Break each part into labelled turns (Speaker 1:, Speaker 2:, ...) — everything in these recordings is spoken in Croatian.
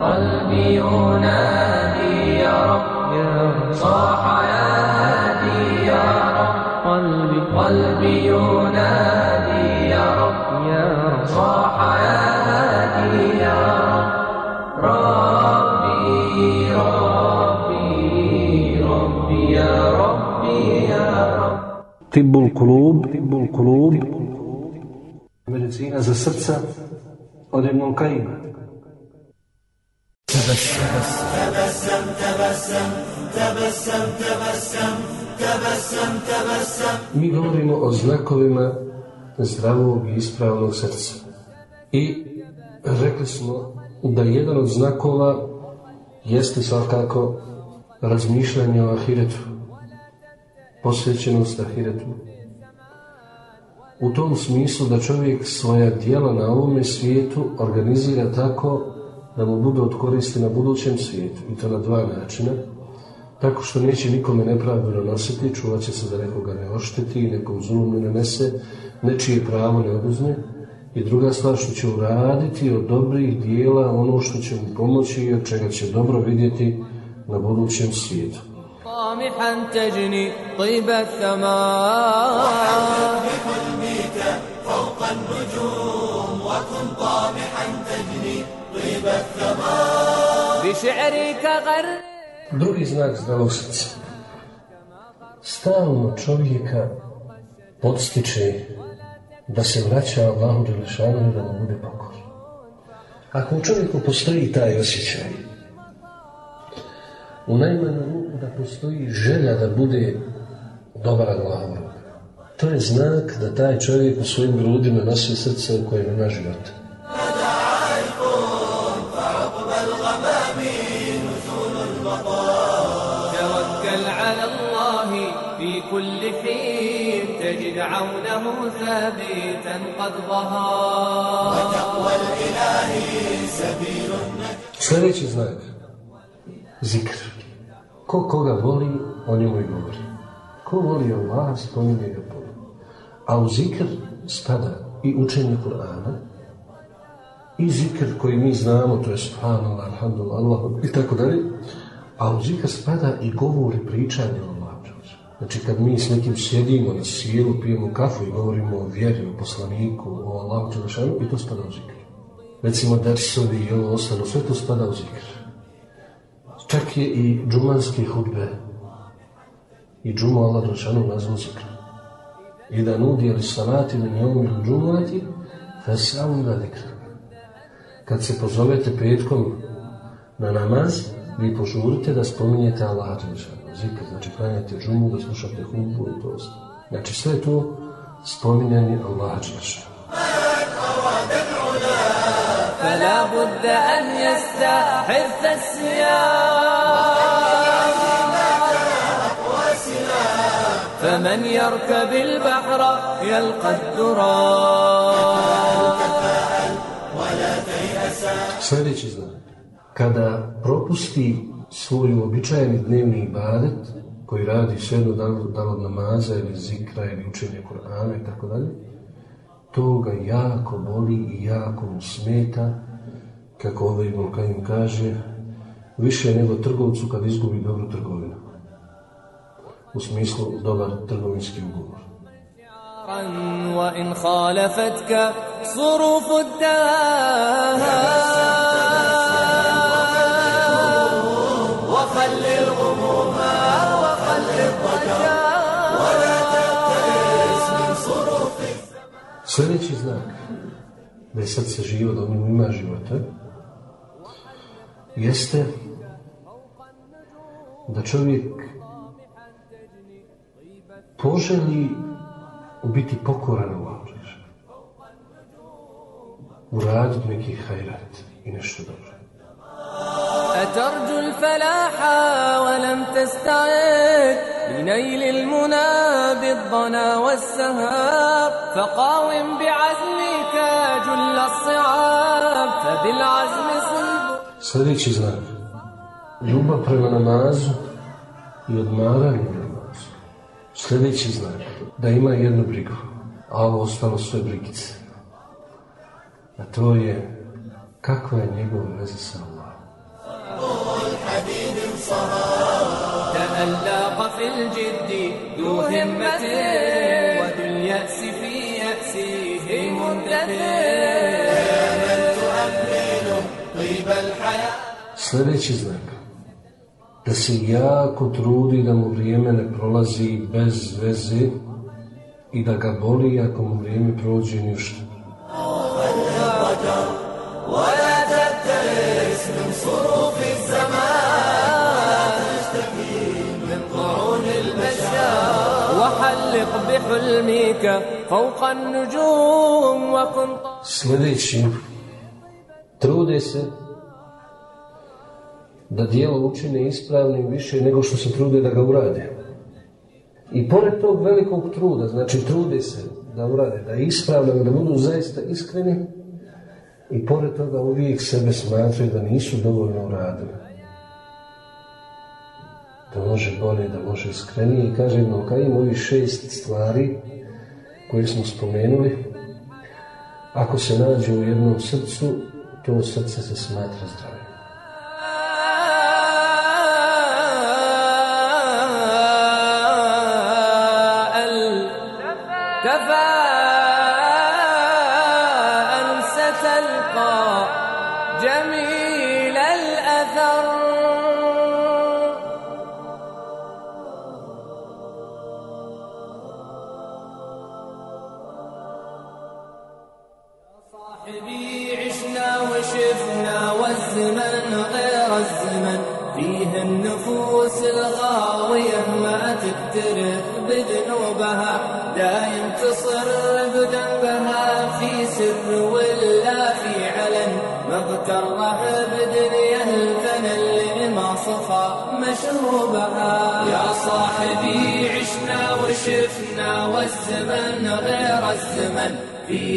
Speaker 1: قلبي ينادي يا رب
Speaker 2: يا
Speaker 1: صاح يا هادي يا رب.
Speaker 2: قلبي
Speaker 1: قلبي ينادي يا رب
Speaker 2: يا رب.
Speaker 1: صاح يا هادي يا رب. ربي ربي ربي يا ربي يا رب.
Speaker 3: طب القلوب طب القلوب. Medicina za srca od Ibn Kajima. Mi govorimo o znakovima zdravog i ispravnog srca. I rekli smo da jedan od znakova jeste svakako razmišljanje o ahiretu, posvećenost ahiretu. U tom smislu da čovjek svoja djela na ovome svijetu organizira tako da mu bude od koristi na budućem svijetu. I to na dva načina. Tako što neće nikome nepravdu nanositi, čuvat će se da nekoga ne ošteti, nekom zulum ne nanese, nečije pravo ne oduzme. I druga stvar što će uraditi od dobrih dijela ono što će mu pomoći i od čega će dobro vidjeti na budućem svijetu. Drugi znak srca. Stalno čovjeka podstiče da se vraća Allahu Đelešanu i da mu bude pokor. Ako u čovjeku postoji taj osjećaj, u najmanju ruku da postoji želja da bude dobar Allahov rob, to je znak da taj čovjek u svojim grudima nosi srce u kojem ima života.
Speaker 4: ثابتا قد ظهر
Speaker 3: Sljedeći znak. Zikr. Ko koga voli, o njemu i govori. Ko voli Allah, spominje ga puno. A u zikr spada i učenje Kur'ana, i zikr koji mi znamo, to je subhanallah, alhamdulillah, Allah, i tako dalje. A u zikr spada i govor i pričanje o Allahu. Znači kad mi s nekim sjedimo na sjelu, pijemo kafu i govorimo o vjeri, o poslaniku, o Allahu Đelešanu, i to spada u zikr. Recimo dersovi i ovo ostalo, sve to spada u zikr. Čak je i džumanske hudbe. I džumu Allah Đelešanu nazvu zikr. I da nudi ali salati jeum il džumati, ila zikr. Kad se pozovete petkom na namaz, vi požurite da spominjete Allah Đelešanu. Zikr, znači klanjate džumu, da slušate hudbu i to ostalo. Znači sve je to spominjanje Allah Đelešanu.
Speaker 4: فلا بد أن يستحث السياح فمن يركب البحر يلقى الدرار
Speaker 3: Sljedeći znak. Kada propusti svoj uobičajeni dnevni ibadet, koji radi svejedno da li da li od namaza ili zikra ili učenja Kur'ana i tako dalje, to ga jako boli i jako mu smeta, kako ovaj Ibn Kajim kaže, više nego trgovcu kad izgubi dobru trgovinu. U smislu dobar trgovinski ugovor.
Speaker 4: وإن خالفتك صروف الدهر
Speaker 3: Sljedeći znak da je srce živo, da u njemu ima života, jeste da čovjek poželi biti pokoran Allahu Đelešanu. Uraditi neki hajrat i nešto dobro.
Speaker 4: أترجو الفلاح ولم تستعد لنيل المنى بالضنا والسهاب فقاوم بعزمك جل الصعاب فبالعزم صلب
Speaker 3: Sljedeći znak. Ljubav prema namazu i odmaranje namazu. Sljedeći znak. Da ima jednu brigu, a ovo ostalo sve brigice. A to je kakva je njegova veza sa Allahom.
Speaker 4: تألق في الجد ذو همة وذو اليأس في يأسه منتثر
Speaker 3: Sljedeći znak. Da se jako trudi da mu vrijeme ne prolazi bez veze i da ga boli ako mu vrijeme prođe ništa.
Speaker 4: بحلمك فوق النجوم وكن
Speaker 3: Sljedeći, trude se da dijelo učine ispravnim više nego što se trude da ga urade. I pored tog velikog truda, znači trude se da urade, da je ispravno, da budu zaista iskreni, i pored toga uvijek sebe smatraju da nisu dovoljno uradili. Da može bolje, da može iskrenije. I kaže Ibn Kajim, ovih šest stvari koje smo spomenuli, ako se nađe u jednom srcu, to srce se smatra zdravim.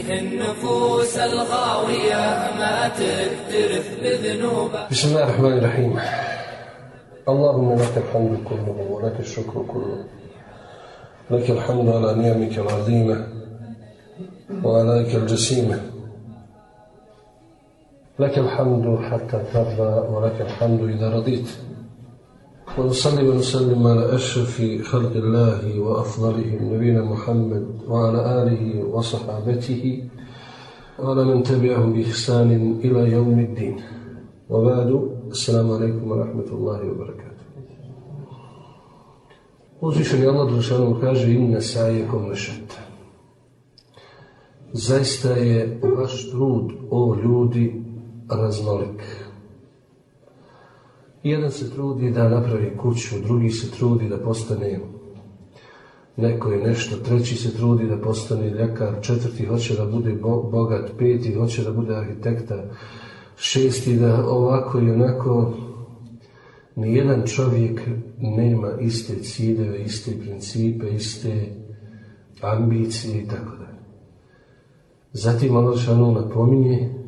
Speaker 4: النفوس الغاوية بذنوبها
Speaker 3: بسم الله الرحمن الرحيم. اللهم لك الحمد كله ولك الشكر كله. لك الحمد على نعمك العظيمة وعليك الجسيمة. لك الحمد حتى ترضى ولك الحمد إذا رضيت. ونصلي ونسلم على أشرف خلق الله وأفضلهم نبينا محمد وعلى آله وصحابته وعلى من تبعهم بإحسان إلى يوم الدين وبعد السلام عليكم ورحمة الله وبركاته Uzvišeni Allah Đelšanu kaže inna sajekom lešet. Zaista je vaš trud, o ljudi, raznolik. Jedan se trudi da napravi kuću, drugi se trudi da postane neko je nešto, treći se trudi da postane ljekar, četvrti hoće da bude bo- bogat, peti hoće da bude arhitekta, šesti da ovako i onako Nijedan čovjek nema iste ciljeve, iste principe, iste ambicije i tako dalje. Zatim Allah napominje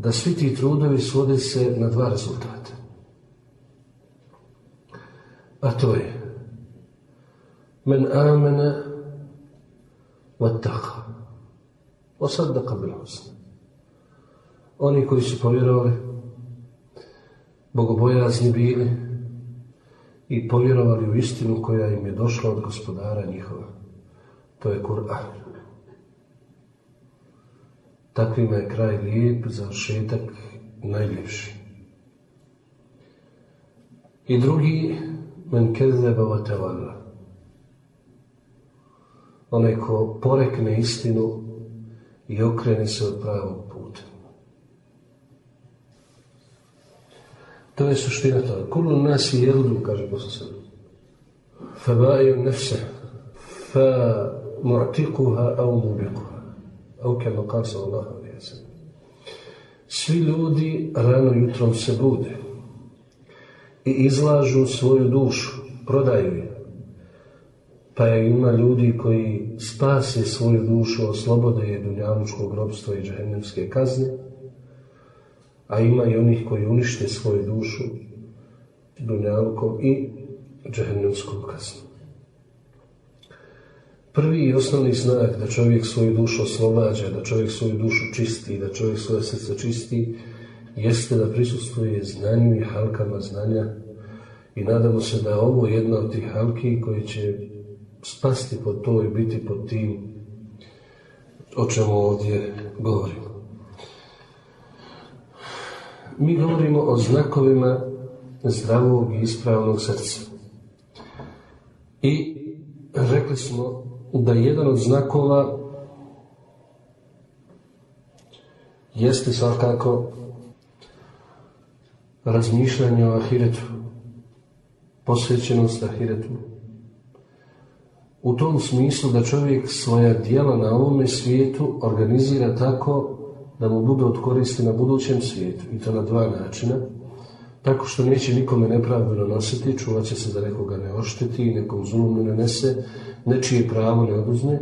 Speaker 3: da svi ti trudovi svode se na dva rezultata. A to je men amena vattaqa wa saddaqa bil husna. Oni koji su povjerovali bogobojazni bili i povjerovali u istinu koja im je došla od gospodara njihova. To je Kur'an. Takvima je kraj lijep, završetak najljepši. I drugi, men kezeba tawalla. Onaj ko porekne istinu i okrene se od pravog puta. To je suština toga. Kullu nasi jedu, kaže Bosan Fabaju nefse, fa mu'tikuha au mubikuha. Au kema sallam. Svi ljudi rano jutrom se bude i izlažu svoju dušu, prodaju je. Pa je ima ljudi koji spase svoju dušu, oslobode je dunjavučkog robstva i džahennemske kazne, a ima i onih koji unište svoju dušu dunjalukom i džehennemskom kaznom. Prvi i osnovni znak da čovjek svoju dušu oslobađa, da čovjek svoju dušu čisti, da čovjek svoje srce čisti, jeste da prisustvuje znanju i halkama znanja i nadamo se da je ovo jedna od tih halki koji će spasti pod to i biti pod tim o čemu ovdje govorimo. Mi govorimo o znakovima zdravog i ispravnog srca. I rekli smo da jedan od znakova jeste svakako razmišljanje o ahiretu, posvećenost ahiretu. U tom smislu da čovjek svoja djela na ovome svijetu organizira tako da mu bude od koristi na budućem svijetu. I to na dva načina. Tako što neće nikome nepravdu nanositi, čuvat će se da nekoga ne ošteti i nekom zulom ne nanese, nečije pravo ne oduzme.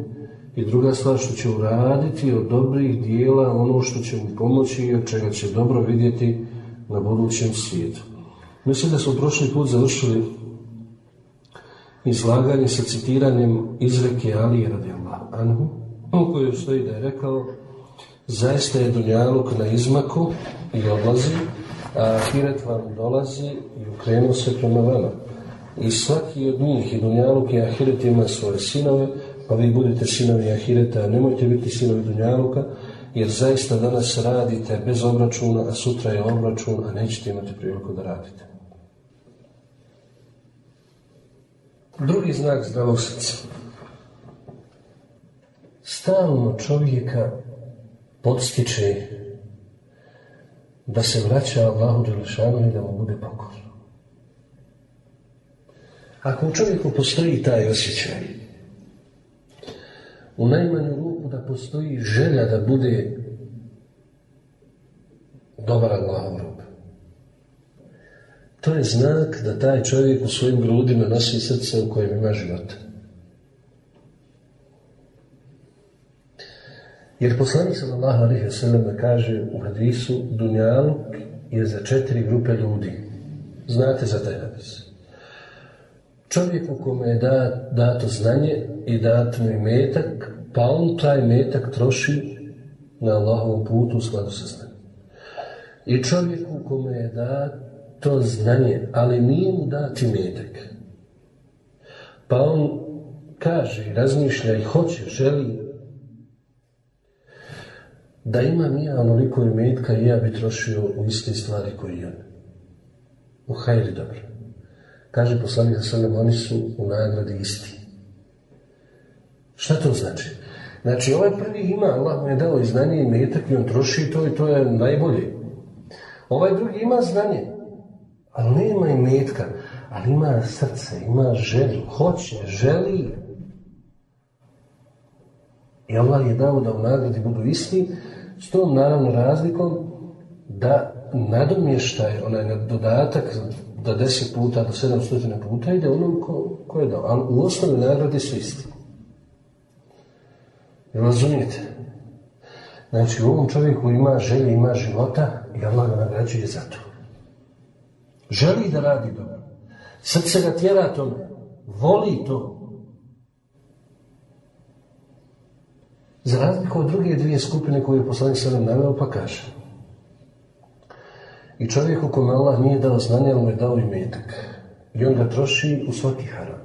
Speaker 3: I druga stvar što će uraditi od dobrih dijela ono što će mu pomoći i od čega će dobro vidjeti na budućem svijetu. Mislim da smo prošli put završili izlaganje sa citiranjem izreke Alije radijallahu anhu, u kojoj stoji da je rekao zaista je Dunjaluk na izmaku i odlazi, a Ahiret vam dolazi i ukrenuo se prema vama. I svaki od njih, i Dunjaluk i Ahiret ima svoje sinove, pa vi budete sinovi Ahireta, a nemojte biti sinovi Dunjaluka, jer zaista danas radite bez obračuna, a sutra je obračun, a nećete imati priliku da radite. Drugi znak zdravog srca. Stalno čovjeka podstiče da se vraća Allahu Đelešanu i da mu bude pokorno. Ako u čovjeku postoji taj osjećaj, u najmanju ruku da postoji želja da bude dobar Allahov rob. To je znak da taj čovjek u svojim grudima nosi srce u kojem ima života. Jer poslanik sallallahu alaihi wa sallam kaže u hadisu Dunjaluk je za četiri grupe ljudi. Znate za taj hadis. Čovjeku kome je dat, dato znanje i dat mu metak, pa on taj metak troši na Allahovom putu u skladu sa znanjem. I čovjeku kome je dat to znanje, ali nije mu dati metak. Pa on kaže, razmišlja i hoće, želi da imam ja onoliko imetka i ja bi trošio u iste stvari koji on. U hajri dobro. Kaže poslanik sallam, oni su u nagradi isti. Šta to znači? Znači, ovaj prvi ima, Allah mu je dao i znanje i metak i on troši to i to je najbolje. Ovaj drugi ima znanje, ali nema i metka, ali ima srce, ima želju, hoće, želi. I Allah je dao da u nagradi budu isti, s tom naravno razlikom da nadomještaj, onaj dodatak da deset puta do sedam stotina puta ide onom ko, ko je dao. Ali u osnovi nagradi su isti. Razumijete? Znači, u ovom čovjeku ima želje, ima života i Allah ga nagrađuje za to. Želi da radi dobro. Srce ga tjera tome. Voli to. Za razliku od druge dvije skupine koje je poslanik sada naveo, pa kaže. I čovjeku kome Allah nije dao znanje, ali mu je dao i metak. I on ga troši u svaki haram.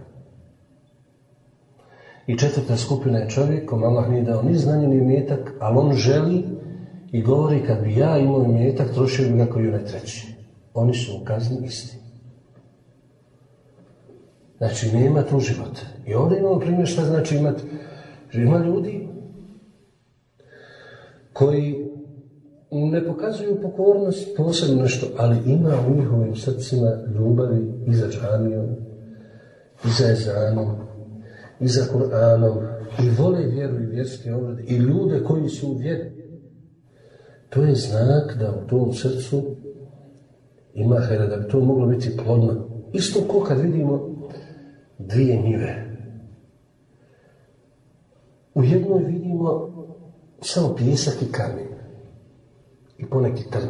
Speaker 3: I četvrta skupina je čovjek kome Allah nije dao ni znanje ni metak, ali on želi i govori kad bi ja imao metak, trošio bi ga koji onaj treći. Oni su u kazni isti. Znači, nema tu života. I ovdje imamo primjer šta znači imati. Ima ljudi koji ne pokazuju pokornost posebno nešto, ali ima u njihovim srcima ljubavi i za džanijom, i za ezanom, i za Kur'anom, i vole vjeru i vjerske obrade, i ljude koji su u vjeri. To je znak da u tom srcu ima hajda, da bi to moglo biti plodno. Isto ko kad vidimo dvije njive. U jednoj vidimo samo pjesak i kamen i poneki trn.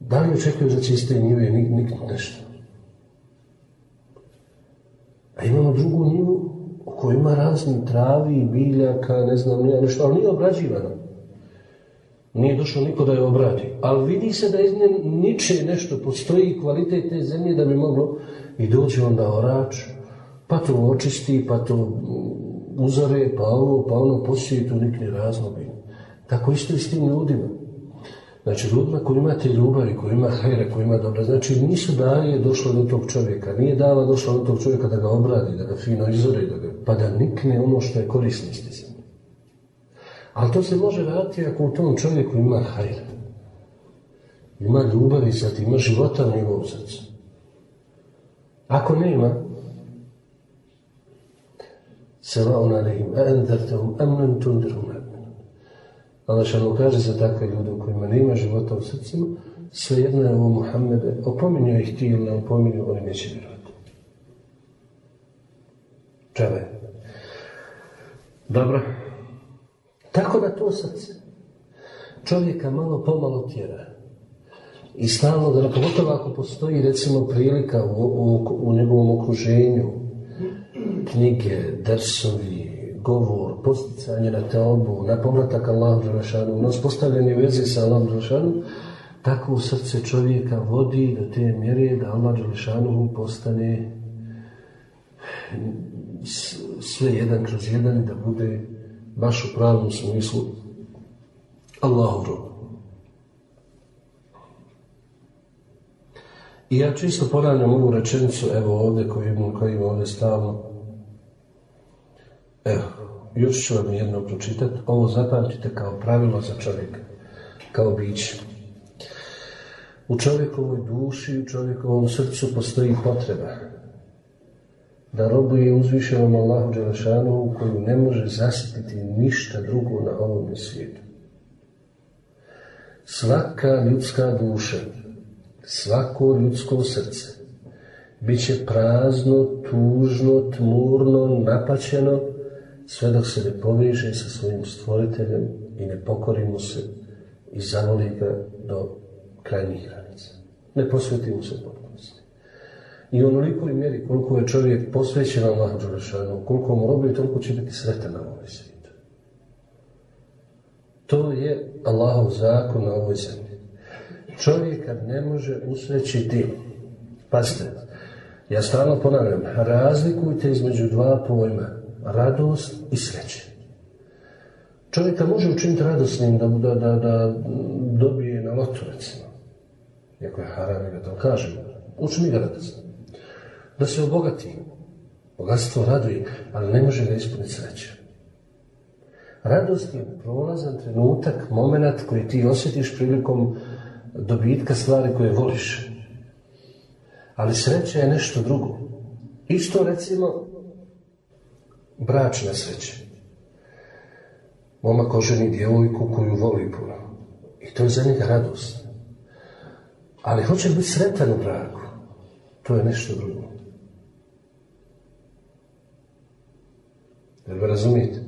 Speaker 3: Da li očekuju da će iz te njive niknut nešto? A imamo drugu njivu u kojoj ima razni travi, biljaka, ne znam, nije nešto, ali nije obrađivano. Nije došao niko da je obradi. Ali vidi se da iz nje niče nešto, postoji kvalitet te zemlje da bi moglo i dođe onda orač, pa to očisti, pa to uzore, pa ovo, pa ono posije, tu nikne razloga. Tako isto i s tim ljudima. Znači, ljudima koji imate ljubavi, koji ima hajre, koji ima dobra, znači nisu daje došlo do tog čovjeka, nije dava došla do tog čovjeka da ga obradi, da ga fino izore, da ga, pa da nikne ono što je korisno iz Ali to se može raditi ako u tom čovjeku ima hajre. Ima ljubavi za ima života u njegovom srcu. Ako nema, Selamun alehim, a endertahum, am nam Allah šanu kaže za takve ljude u kojima nema života u srcima, svejedno je ovo Muhammede, opominju ih ti ili ne opominju, oni neće vjerovati. Čave. Dobro. Tako da to srce čovjeka malo pomalo tjera. I stalno da, pogotovo ako postoji recimo prilika u, u, u njegovom okruženju, knjige, dersovi, govor, posticanje na teobu, na povratak Allahu Đelešanu, na uspostavljanje veze sa Allahom Đelešanu, tako u srce čovjeka vodi do te mjere da Allah Đelešanu postane sve jedan kroz jedan da bude baš u pravom smislu Allahu rob. I ja čisto ponavljam ovu rečenicu, evo ovdje koju, koju ovdje stalno Evo, još ću vam jedno pročitati. Ovo zapamtite kao pravilo za čovjeka, kao biće. U čovjekovoj duši, u čovjekovom srcu postoji potreba da robuje uzvišenom Allahu Đelešanu koju ne može zasititi ništa drugo na ovom svijetu. Svaka ljudska duša, svako ljudsko srce, bit će prazno, tužno, tmurno, napaćeno, sve dok se ne poveže sa svojim stvoriteljem i ne pokori mu se i zavoli ga do krajnjih granica. Ne posveti mu se potpunosti. I u onolikoj mjeri koliko je čovjek posvećen Allahu Đelešanu, koliko mu robi, toliko će biti sretan na ovoj svijetu. To je Allahov zakon na ovoj zemlji. Čovjek kad ne može usrećiti, pazite, ja stalno ponavljam, razlikujte između dva pojma radost i sreće. Čovjeka može učiniti radosnim da, da, da, da dobije na lotu, recimo. Iako je haram, to kažem. Učini ga radosnim. Da se obogati. Bogatstvo raduje, ali ne može ga ispuniti sreće. Radost je prolazan trenutak, moment koji ti osjetiš prilikom dobitka stvari koje voliš. Ali sreća je nešto drugo. Isto recimo bračna sreća. Momak oženi djevojku koju voli puno. I to je za njega radost. Ali hoće biti sretan u braku. To je nešto drugo. Jel me razumijete?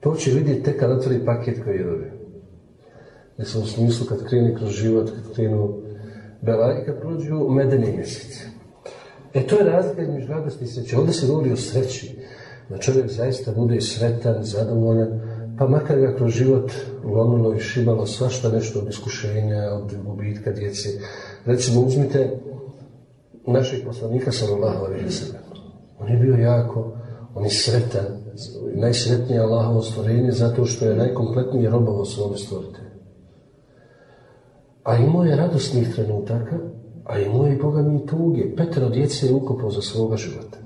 Speaker 3: To će vidjeti tek kad otvori paket koji je dobio. Mislim u smislu kad krene kroz život, kad krenu bela i kad prođu medeni mjeseci. E to je razlika između radosti i sreće. Ovdje se govori o sreći da čovjek zaista bude sretan, zadovoljan, pa makar ga kroz život lomilo i šibalo svašta nešto od iskušenja, od gubitka djece. Recimo, uzmite našeg poslanika sallallahu alaihi. On je bio jako, on je sretan, najsretnije Allahovo stvorenje zato što je najkompletnije robovo svome stvoritelju. A imao je radosnih trenutaka, a imao je i Boga mi tuge. Petro djece je ukopao za svoga života.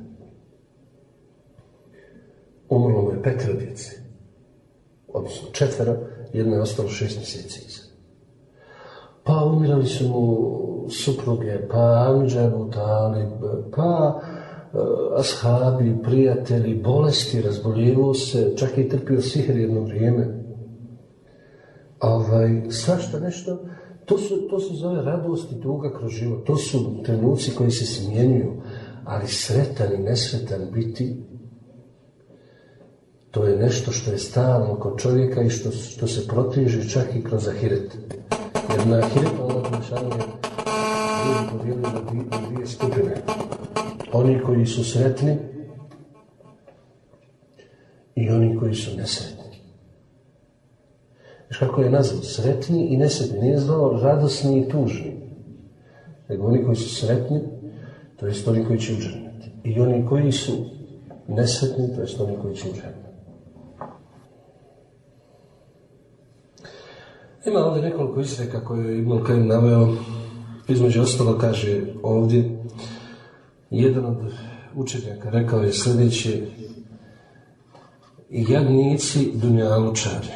Speaker 3: Umrlo je petero djece. Odnosno četvero, jedno je ostalo šest mjeseci Pa umirali su mu supruge, pa Amidža Talib, pa uh, ashabi, prijatelji, bolesti, razboljevo se, čak i trpio sihr jedno vrijeme. Ovaj, svašta nešto, to su, to se zove radost i tuga kroz život. To su trenuci koji se smjenjuju, ali sretan i nesretan biti to je nešto što je stalno kod čovjeka i što, što se protiže čak i kroz ahiret. Jer na ahiretu Allah Đelešanu je ljudi podijelili na dvije, skupine. Oni koji su sretni i oni koji su nesretni. Viš kako je nazvao? Sretni i nesretni. Nije zvao radosni i tužni. Nego oni koji su sretni, to jest oni koji će uđerniti. I oni koji su nesretni, to jest oni koji će uđerniti. Ima ovdje nekoliko izreka koje je Ibn Kajim naveo. Između ostalo kaže ovdje, jedan od učenjaka rekao je sljedeće, jadnici dunjalučari.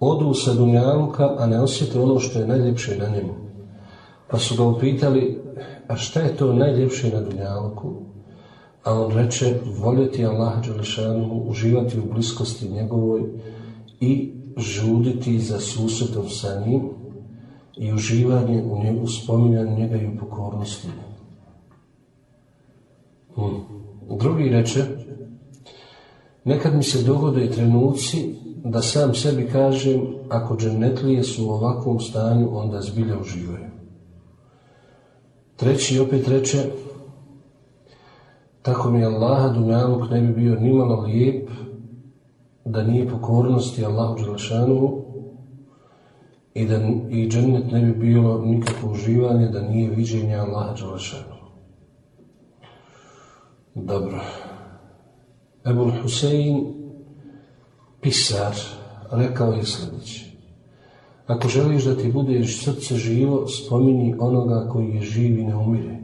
Speaker 3: Odu sa dunjaluka, a ne osjete ono što je najljepše na njemu. Pa su ga upitali, a šta je to najljepše na dunjaluku? A on reče, voljeti Allaha Đelešanu, uživati u bliskosti njegovoj i žuditi za susretom sa njim i uživanje u njegu, spominjanje njega i u pokornosti. Hmm. Drugi reče, nekad mi se dogode trenuci da sam sebi kažem, ako džennetlije su u ovakvom stanju, onda zbilja uživaju. Treći opet reče, tako mi Allaha Dunjaluk ne bi bio nimalo lijep da nije pokornosti Allahu Đelešanu i da i džennet ne bi bilo nikakvo uživanje da nije viđenje Allaha Đelešanu. Dobro. Ebul Husein, pisar, rekao je sljedeće. Ako želiš da ti budeš srce živo, spomini onoga koji je živ i ne umire.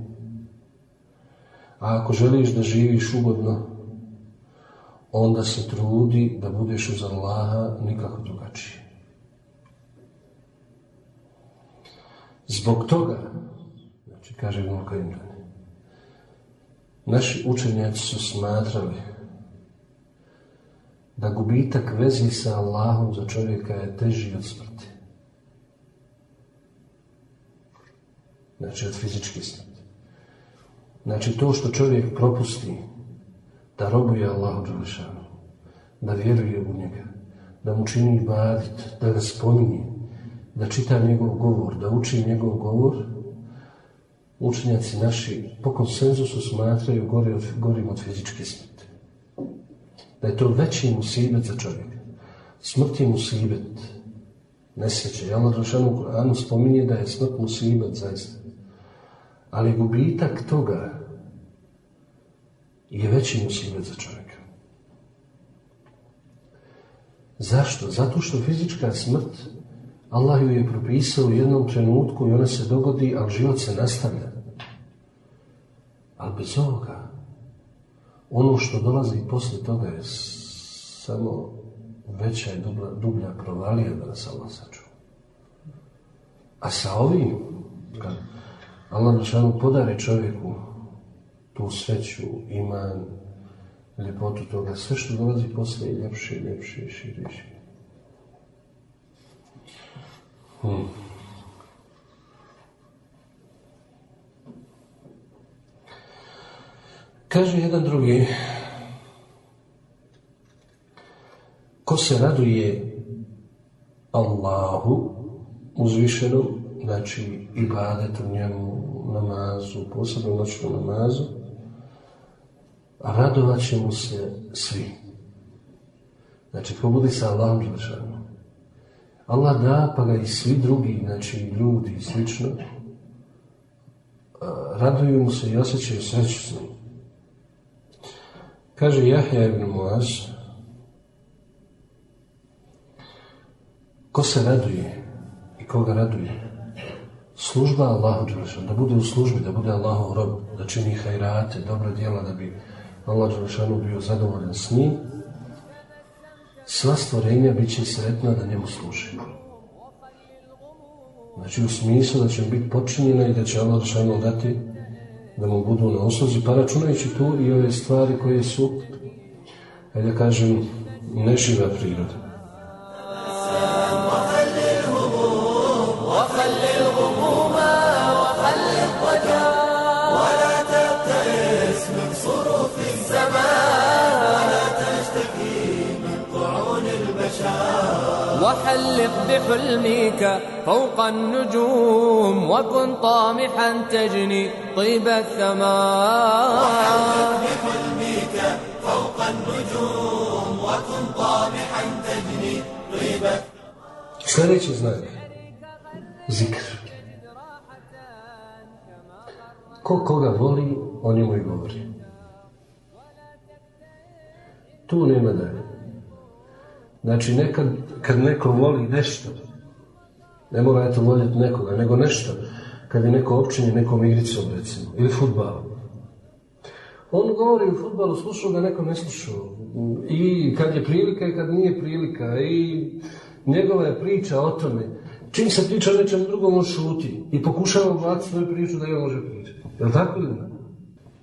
Speaker 3: A ako želiš da živiš ugodno, onda se trudi da budeš uz Allaha nikako drugačije. Zbog toga, znači kaže Ibn naši učenjaci su smatrali da gubitak vezi sa Allahom za čovjeka je teži od smrti. Znači od fizičke smrti. Znači to što čovjek propusti da robuje Allahu Đelešanu, da vjeruje u njega, da mu čini badit, da ga spominje, da čita njegov govor, da uči njegov govor, učenjaci naši po konsenzusu smatraju gori od, gorim od fizičke smrti. Da je to veći musibet za čovjeka. Smrt je musibet. Nesreće. Allah Đelešanu u Koranu spominje da je smrt musibet zaista. Ali gubitak toga je veći musibet za čovjeka. Zašto? Zato što fizička smrt Allah ju je propisao u jednom trenutku i ona se dogodi, ali život se nastavlja. Ali bez ovoga, ono što dolazi poslije toga je samo veća i dublja, dublja provalija da nas Allah sačuva. A sa ovim, kad Allah podari čovjeku tu sreću, iman, ljepotu toga, sve što dolazi posle je ljepše, ljepše, šire, šire. Hmm. Kaže jedan drugi, ko se raduje Allahu uzvišenom, znači ibadetu njemu, namazu, posebno noćnom namazu, radovat će mu se svi. Znači, ko bude sa Allahom Đelešanu. Allah da, pa ga i svi drugi, znači ljudi i slično, raduju mu se i osjećaju sreću s njim. Kaže Jahja ibn Muaz, ko se raduje i koga raduje? Služba Allahu Đelešanu, da bude u službi, da bude Allahu rob, da čini hajrate, dobra djela, da bi Allah Đelešanu bio zadovoljan s njim, sva stvorenja bit će sretna da njemu služi. Znači u smislu da će biti počinjena i da će Allah Đelešanu dati da mu budu na oslozi, pa računajući tu i ove stvari koje su, da kažem, neživa priroda.
Speaker 4: وحلق بحلمك فوق النجوم وكن طامحا تجني طيب الثمار وحلق بحلمك فوق النجوم وكن طامحا تجني طيب
Speaker 3: Sljedeći znak. Zikr. Ko koga voli, o njemu i govori. Tu nema dalje. Znači, nekad, kad neko voli nešto, ne mora eto voljeti nekoga, nego nešto, kad je neko općinje nekom igricom, recimo, ili futbalom. On govori u futbalu, slušao ga, neko ne slušao. I kad je prilika i kad nije prilika. I njegova je priča o tome. Čim se priča o nečem drugom, on šuti. I pokušava ubaciti svoju priču da je može pričati. Je li tako ili ne?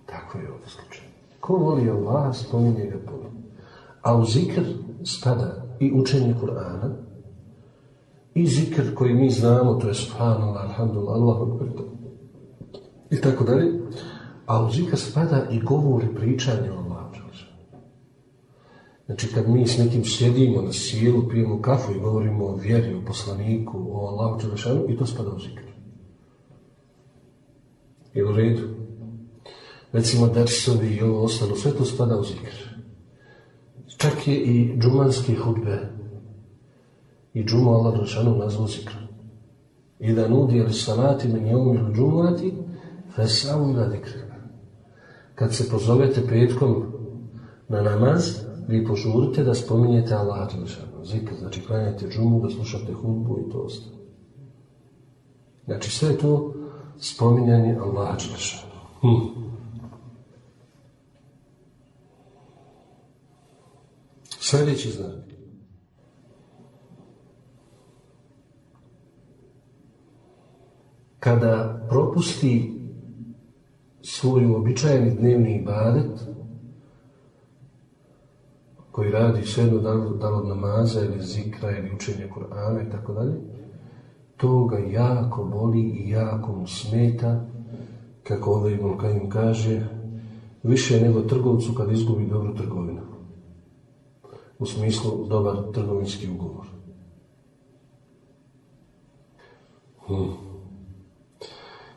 Speaker 3: Tako je ovdje slučaj. Ko voli Allah, spominje ga puno. A u zikr spada i učenje Kur'ana, i zikr koji mi znamo, to je subhanallah, alhamdulillah, Allahu i tako dalje. A u zikr spada i govor i pričanje o Allahu. Znači kad mi s nekim sjedimo na silu, pijemo kafu i govorimo o vjeri, o poslaniku, o Allahu Đelešanu, i to spada u zikr. Je u redu? Recimo dersovi i ovo ostalo, sve to spada u zikr. Čak je i džumanski hudbe i džumu Allah Đelešanu nazvu zikr. I da nudi ili salati men jeumil džumati, fesavu dikr. Kad se pozovete petkom na namaz, vi požurite da spominjete Allah Đelešanu. Zikr, znači klanjate džumu, da slušate hudbu i to ostalo. Znači sve to spominjanje Allah Đelešanu. Hm. Sljedeći znak. Kada propusti svoj običajni dnevni ibadet, koji radi svejedno da li od namaza ili zikra ili učenja Kur'ana i tako dalje, to ga jako boli i jako mu smeta, kako ovaj Ibn Kajim kaže, više nego trgovcu kad izgubi dobru trgovinu. U smislu dobar trgovinski ugovor. Hmm.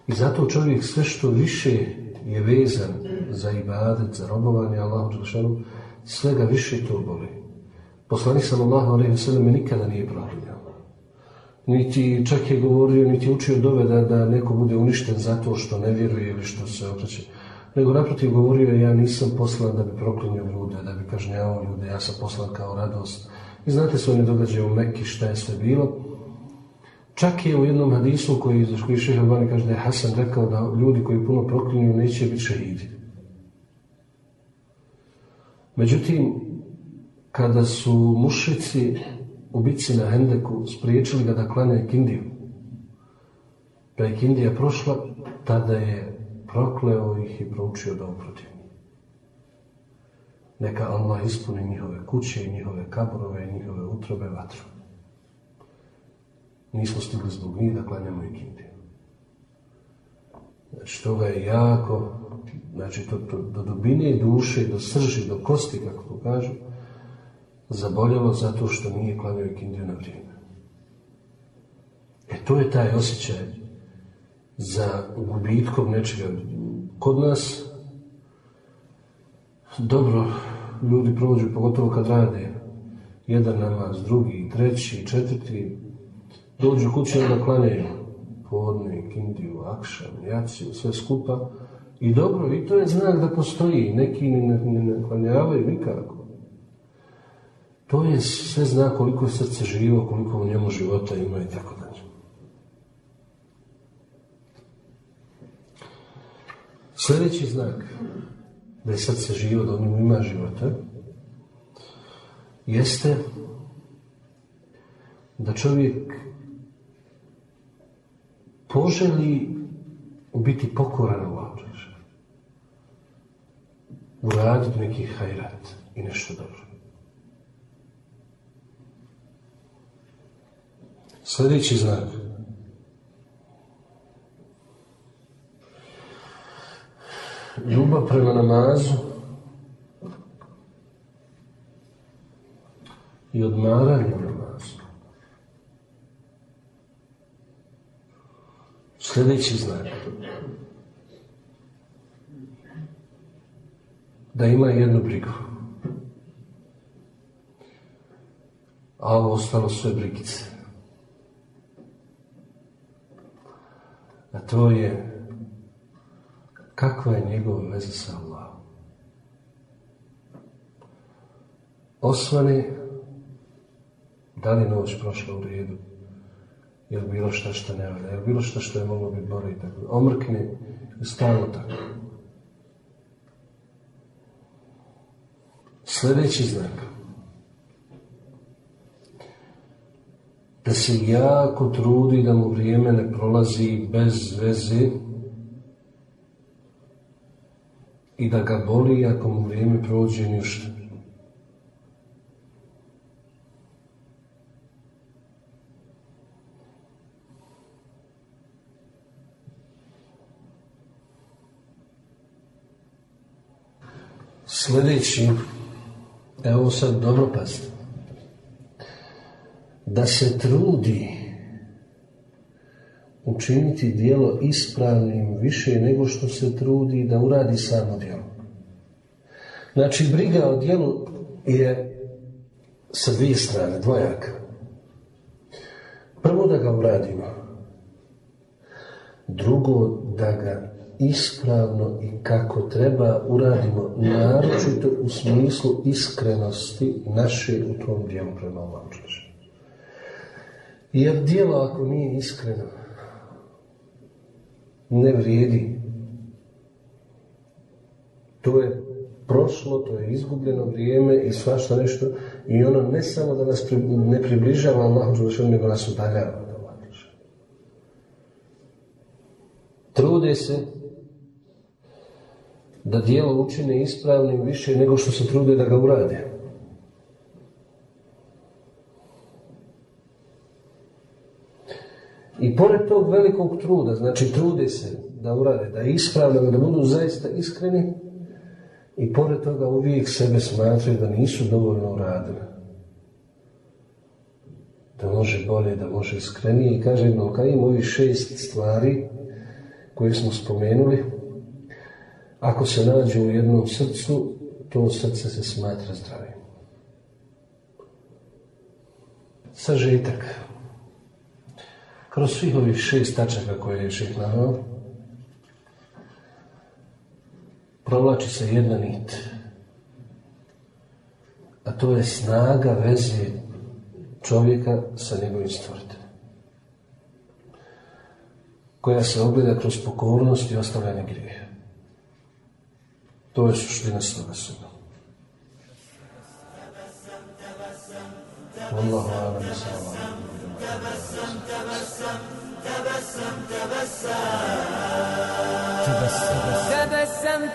Speaker 3: I zato čovjek sve što više je vezan za ibadet, za robovanje Allahu Đelšanu, sve ga više to boli. Poslanik sallallahu alejhi ve sellem nikada nije proklinjao. Niti čak je govorio, niti učio dove da, da neko bude uništen zato što ne vjeruje ili što se okreće. Nego naprotiv govorio ja nisam poslan da bi proklinio ljude, da bi kažnjavao ljude, ja sam poslan kao radost. I znate se oni događaju u Mekki šta je sve bilo. Čak je u jednom hadisu koji, koji šeha Albani kaže da je Hasan rekao da ljudi koji puno proklinju neće biti šehidi. Međutim, kada su mušici u na Hendeku spriječili ga da klanja Kindiju, pa je Kindija prošla, tada je prokleo ih i proučio da protiv Neka Allah ispuni njihove kuće i njihove kaborove i njihove utrobe vatru. Nismo stigli zbog njih da klanjamo i. Znači, toga je jako znači to, to, do dubine duše, do srži, do kosti, kako to kažu, zaboljelo zato što nije klanio ikindiju na vrijeme. E to je taj osjećaj za gubitkom nečega. Kod nas dobro ljudi prođu, pogotovo kad rade jedan namaz, drugi, treći, četvrti, dođu kući i onda klanjaju podne, kindiju, akšan, jaciju, sve skupa, i dobro, i to je znak da postoji. Neki ne, ne, ne klanjavaju nikako. To je sve znak koliko je srce živo, koliko u njemu života ima i tako dalje. Sljedeći znak da je srce živo, da njemu ima života, jeste da čovjek poželi biti pokoran Allah uraditi neki hajrat i nešto dobro. Sljedeći znak. ljubav prema namazu i odmaranje namazu. Sljedeći znak. Da ima jednu brigu. A ovo ostalo sve brigice. A to je kakva je njegova veza sa Allahom. Osvani, da li noć prošla u redu, je li bilo šta što ne valja, je li bilo šta što je moglo biti bolje tako. Omrkni i stalno tako. Sljedeći znak. Da se jako trudi da mu vrijeme ne prolazi bez veze i da ga boli ako mu vrijeme prođe ništa. Sljedeći, evo sad dobro pazite, da se trudi učiniti dijelo ispravnim više nego što se trudi da uradi samo dijelo. Znači, briga o dijelu je sa dvije strane, dvojaka. Prvo da ga uradimo. Drugo da ga ispravno i kako treba uradimo, naročito u smislu iskrenosti naše u tom dijelu prema Jer dijelo ako nije iskreno, ne vrijedi. To je prošlo, to je izgubljeno vrijeme i svašta nešto i ono ne samo da nas ne približava Allahu nego nas udaljava. Trude se da dijelo učine ispravnim više nego što se trude da ga urade. I pored tog velikog truda, znači trude se da urade, da ispravno, da budu zaista iskreni, i pored toga uvijek sebe smatraju da nisu dovoljno uradili. Da može bolje, da može iskrenije. I kaže Ibn im ovih šest stvari koje smo spomenuli, ako se nađe u jednom srcu, to srce se smatra zdravim. Sažetak. Kroz svih ovih šest tačaka koje je šeh naveo, provlači se jedna nit. A to je snaga veze čovjeka sa njegovim stvoriteljem. Koja se ogleda kroz pokornost i ostavljanje grijeha. To je suština svoga suda. Wallahu a'lam تبسم تبسم تبسم
Speaker 4: تبسم.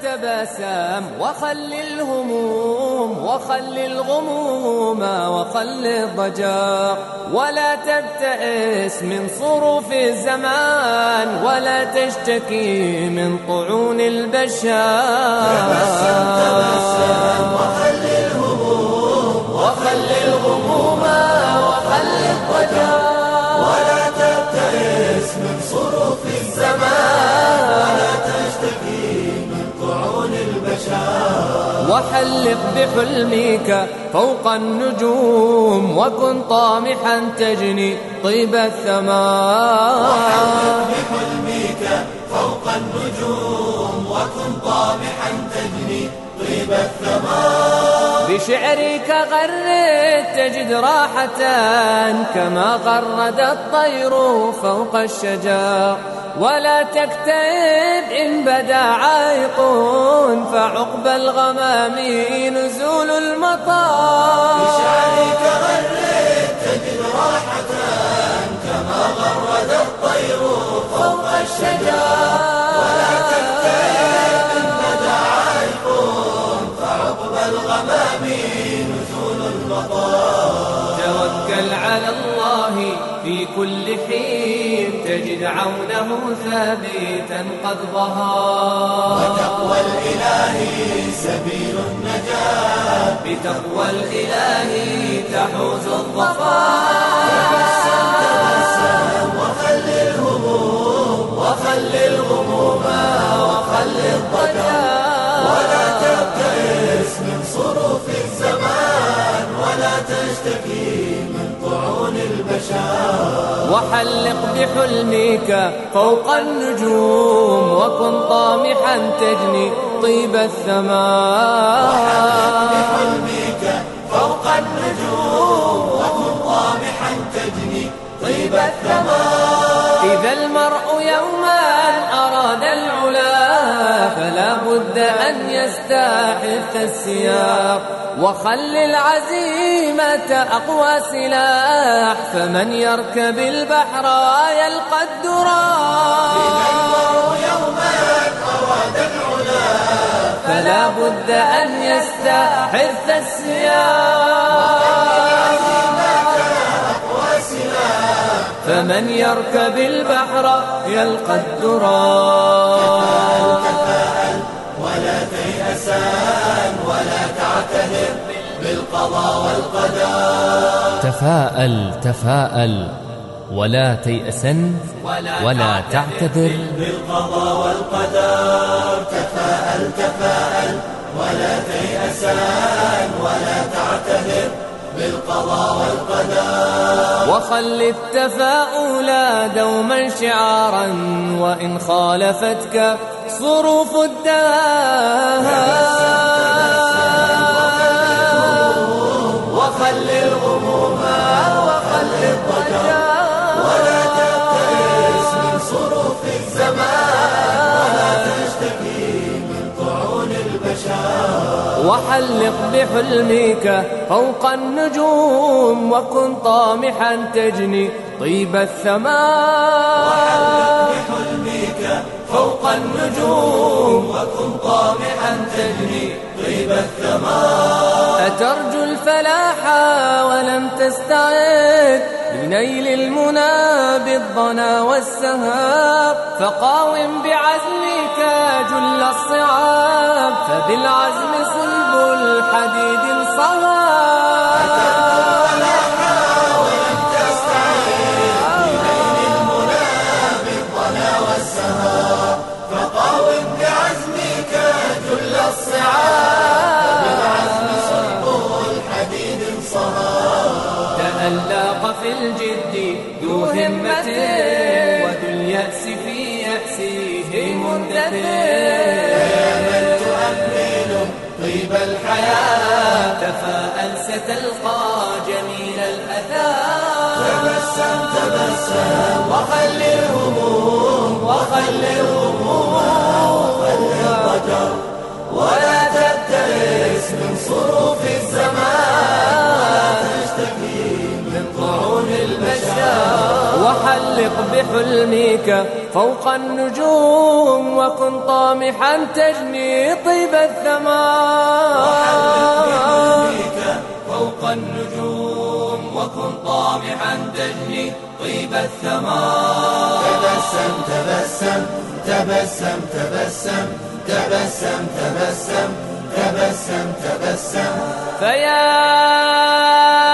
Speaker 4: تبسم وخل الهموم وخل الغموم وخل الضجر. ولا تبتئس من صروف الزمان ولا تشتكي من طعون البشر.
Speaker 1: تبسم تبسم. وخل الهموم وخل الغموم.
Speaker 4: وحلق بحلمك فوق النجوم وكن طامحا تجني طيب الثمار.
Speaker 1: وحلق بحلمك فوق النجوم وكن طامحا تجني طيب الثمار.
Speaker 4: بشعرك غرد تجد راحة كما غرد الطير فوق الشجر. ولا تكتئب إن بدا عائق فعقب الغمام نزول المطار
Speaker 1: بشعرك غرد
Speaker 4: كل حين تجد عونه ثابتا قد ظهر.
Speaker 1: وتقوى الإله سبيل النجاة.
Speaker 4: بتقوى الإله تحوز الظفار
Speaker 1: تبسم وخل الهموم وخل الغموم وخل الضجر
Speaker 4: وحلق بحلمك فوق النجوم وكن طامحا تجني طيب الثماء
Speaker 1: بحلمك فوق النجوم وكن طامحا تجني طيب الثماء
Speaker 4: إذا المرء يوما أراد العلا فلا بد أن يستحث السياق وخل العزيمة أقوى سلاح فمن يركب البحر يلقى
Speaker 1: العلا
Speaker 4: فلا بد أن يستحث السياق فمن يركب البحر يلقى الدراء
Speaker 1: ولا تيأسان ولا تعتذر بالقضاء والقدر
Speaker 4: تفاءل تفاءل. ولا تيأسن ولا تعتذر
Speaker 1: بالقضاء والقدر تفاءل تفاءل ولا تيأسان ولا تعتذر. بالقضاء والقدر.
Speaker 4: وخل التفاؤل دوما شعارا وإن خالفتك صروف الدهر وخل وحلق بحلمك فوق النجوم وكن طامحا تجني طيب الثماء
Speaker 1: بحلمك فوق النجوم وكن طامحا تجني طيب الثمار.
Speaker 4: أترجو الفلاح ولم تستعد لنيل المنى بالضنا والسهاب فقاوم بعزمك جل الصعاب فبالعزم صلب الحديد صهاب تفاءل ستلقى جميل الأثار
Speaker 1: تبسم تبسم. وخل الهموم وخل الهموم. وخل الضجر. ولا تبتئس من صروف الزمان.
Speaker 4: بحلمك فوق النجوم وكن طامحا تجني طيب الثمار.
Speaker 1: فوق النجوم وكن طامحا تجني طيب الثمار تبسم تبسم تبسم تبسم تبسم تبسم تبسم تبسم
Speaker 4: فيا